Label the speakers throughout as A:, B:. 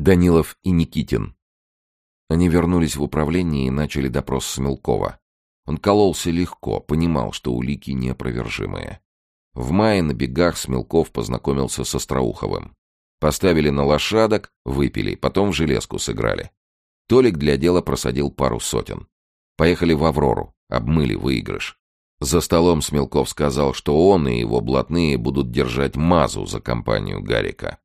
A: Данилов и Никитин. Они вернулись в управление и начали допрос Смелкова. Он кололся легко, понимал, что улики неопровержимые. В мае на бегах Смелков познакомился со Остроуховым. Поставили на лошадок, выпили, потом в железку сыграли. Толик для дела просадил пару сотен. Поехали в «Аврору», обмыли выигрыш. За столом Смелков сказал, что он и его блатные будут держать мазу за компанию Гарика.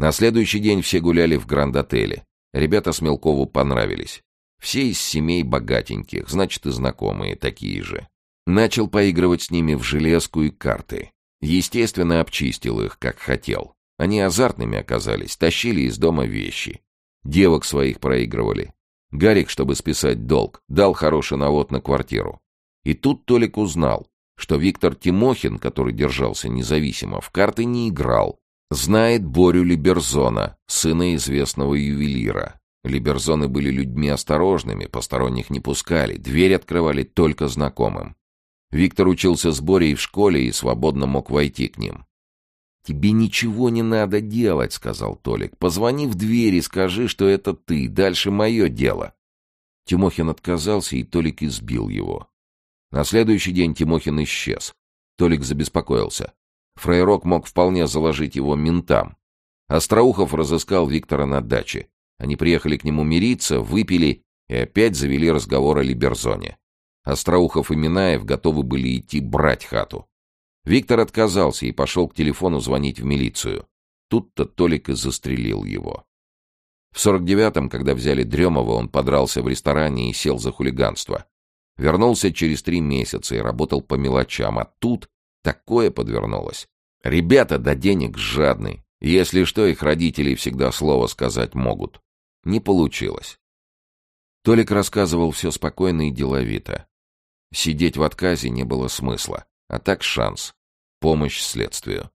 A: На следующий день все гуляли в гранд-отеле. Ребята Смелкову понравились. Все из семей богатеньких, значит и знакомые такие же. Начал поигрывать с ними в железку и карты. Естественно, обчистил их, как хотел. Они азартными оказались, тащили из дома вещи. Девок своих проигрывали. Гарик, чтобы списать долг, дал хороший навод на квартиру. И тут Толик узнал, что Виктор Тимохин, который держался независимо, в карты не играл, Знает Борю Либерзона, сына известного ювелира. Либерзоны были людьми осторожными, посторонних не пускали, дверь открывали только знакомым. Виктор учился с Борей в школе и свободно мог войти к ним. «Тебе ничего не надо делать», — сказал Толик. «Позвони в дверь и скажи, что это ты. Дальше мое дело». Тимохин отказался, и Толик избил его. На следующий день Тимохин исчез. Толик забеспокоился. Фрейрок мог вполне заложить его ментам. Остроухов разыскал Виктора на даче. Они приехали к нему мириться, выпили и опять завели разговор о Либерзоне. Остроухов и Минаев готовы были идти брать хату. Виктор отказался и пошел к телефону звонить в милицию. Тут-то Толик и застрелил его. В 49-м, когда взяли Дремова, он подрался в ресторане и сел за хулиганство. Вернулся через три месяца и работал по мелочам, а тут Такое подвернулось. Ребята до денег жадны. Если что, их родители всегда слово сказать могут. Не получилось. Толик рассказывал все спокойно и деловито. Сидеть в отказе не было смысла, а так шанс. Помощь следствию.